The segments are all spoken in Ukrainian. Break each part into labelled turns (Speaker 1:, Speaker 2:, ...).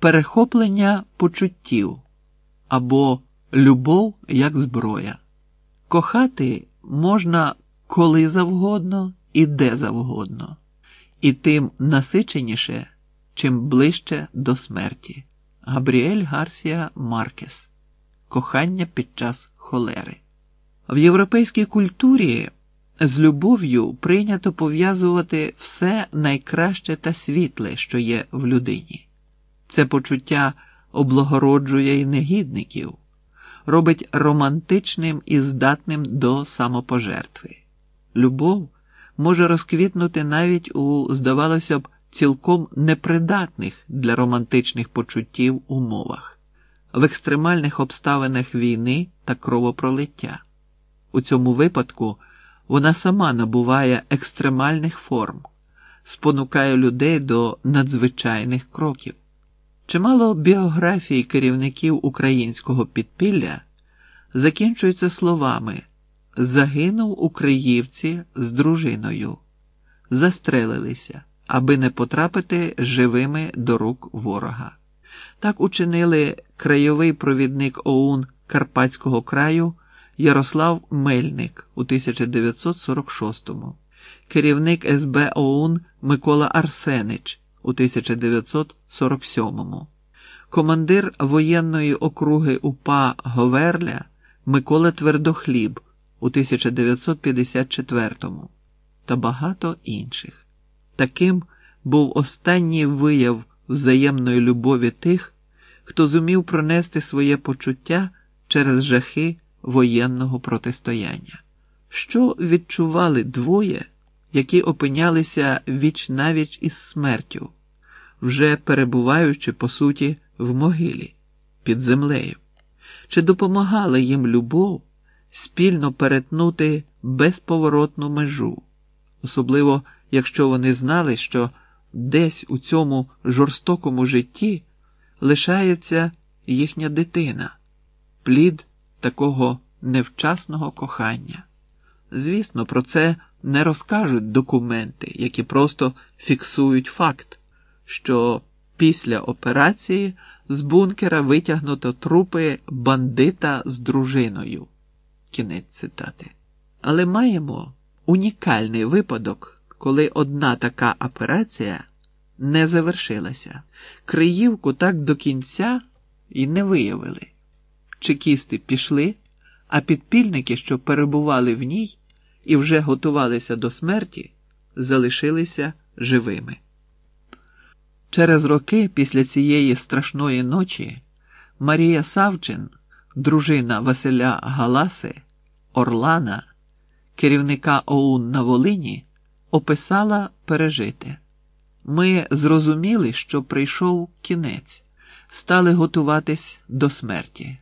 Speaker 1: перехоплення почуттів або любов як зброя. Кохати можна коли завгодно і де завгодно, і тим насиченіше, чим ближче до смерті. Габріель Гарсія Маркес Кохання під час холери. В європейській культурі з любов'ю прийнято пов'язувати все найкраще та світле, що є в людині. Це почуття облагороджує і негідників, робить романтичним і здатним до самопожертви. Любов може розквітнути навіть у, здавалося б, цілком непридатних для романтичних почуттів умовах, в екстремальних обставинах війни та кровопролиття. У цьому випадку вона сама набуває екстремальних форм, спонукає людей до надзвичайних кроків. Чимало біографій керівників українського підпілля закінчуються словами Загинув у Криївці з дружиною, застрелилися, аби не потрапити живими до рук ворога. Так учинили краєвий провідник ОУН Карпатського краю Ярослав Мельник у 1946-му, керівник СБ ОУН Микола Арсенич у 1947-му, командир воєнної округи УПА Говерля Микола Твердохліб у 1954-му та багато інших. Таким був останній вияв взаємної любові тих, хто зумів пронести своє почуття через жахи воєнного протистояння. Що відчували двоє, які опинялися віч навіч із смертю, вже перебуваючи по суті в могилі під землею? Чи допомагала їм любов спільно перетнути безповоротну межу, особливо якщо вони знали, що десь у цьому жорстокому житті лишається їхня дитина, плід такого невчасного кохання. Звісно, про це не розкажуть документи, які просто фіксують факт, що після операції з бункера витягнуто трупи бандита з дружиною. Кінець цитати. Але маємо унікальний випадок, коли одна така операція не завершилася. Криївку так до кінця і не виявили. Чекісти пішли, а підпільники, що перебували в ній і вже готувалися до смерті, залишилися живими. Через роки після цієї страшної ночі Марія Савчин, дружина Василя Галаси, Орлана, керівника ОУН на Волині, описала пережите. Ми зрозуміли, що прийшов кінець, стали готуватись до смерті.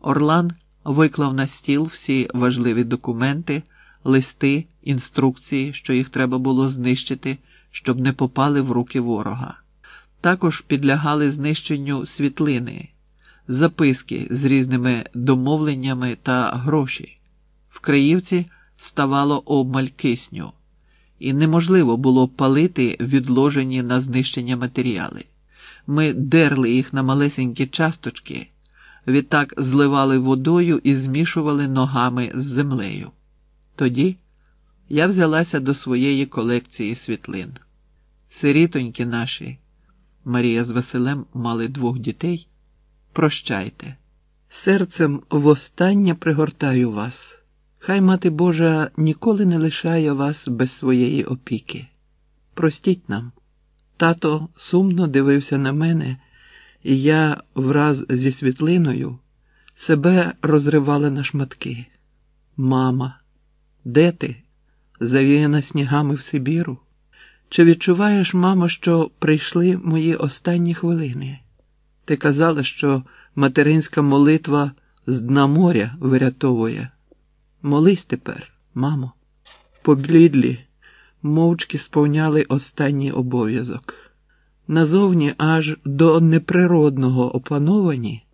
Speaker 1: Орлан виклав на стіл всі важливі документи, листи, інструкції, що їх треба було знищити, щоб не попали в руки ворога. Також підлягали знищенню світлини, записки з різними домовленнями та гроші. В Криївці ставало обмаль кисню, і неможливо було палити відложені на знищення матеріали. Ми дерли їх на малесенькі часточки, відтак зливали водою і змішували ногами з землею. Тоді я взялася до своєї колекції світлин. Сирітоньки наші. Марія з Василем мали двох дітей. Прощайте, серцем востаннє пригортаю вас. Хай мати Божа ніколи не лишає вас без своєї опіки. Простіть нам. Тато сумно дивився на мене, і я враз зі світлиною себе розривала на шматки. Мама, де ти? Завіяна снігами в Сибіру? Чи відчуваєш, мамо, що прийшли мої останні хвилини? Ти казала, що материнська молитва з дна моря вирятовує. Молись тепер, мамо. Поблідлі, мовчки сповняли останній обов'язок. Назовні аж до неприродного опановані,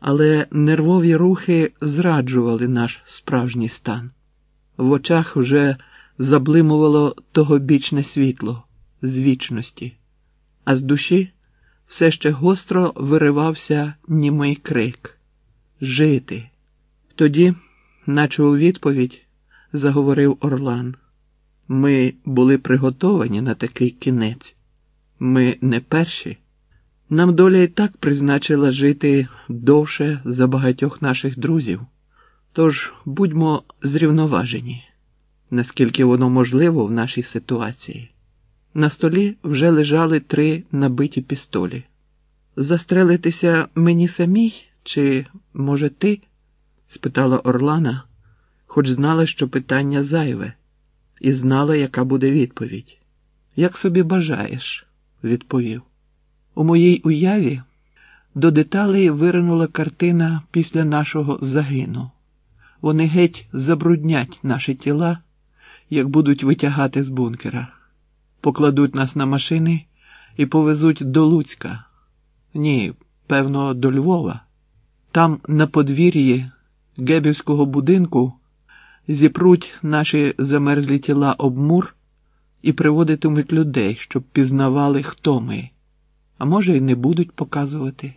Speaker 1: але нервові рухи зраджували наш справжній стан. В очах вже заблимувало тогобічне світло з вічності, а з душі все ще гостро виривався німий крик Жити. Тоді, наче у відповідь, заговорив Орлан. Ми були приготовані на такий кінець. Ми не перші. Нам доля і так призначила жити довше за багатьох наших друзів. Тож будьмо зрівноважені, наскільки воно можливо в нашій ситуації. На столі вже лежали три набиті пістолі. Застрелитися мені самій, чи, може, ти? спитала Орлана, хоч знала, що питання зайве, і знала, яка буде відповідь. Як собі бажаєш, відповів. У моїй уяві до деталей виринула картина після нашого загину. Вони геть забруднять наші тіла, як будуть витягати з бункера, покладуть нас на машини і повезуть до Луцька. Ні, певно, до Львова. Там, на подвір'ї гебівського будинку, зіпруть наші замерзлі тіла об мур і приводитимуть людей, щоб пізнавали, хто ми. А може, й не будуть показувати.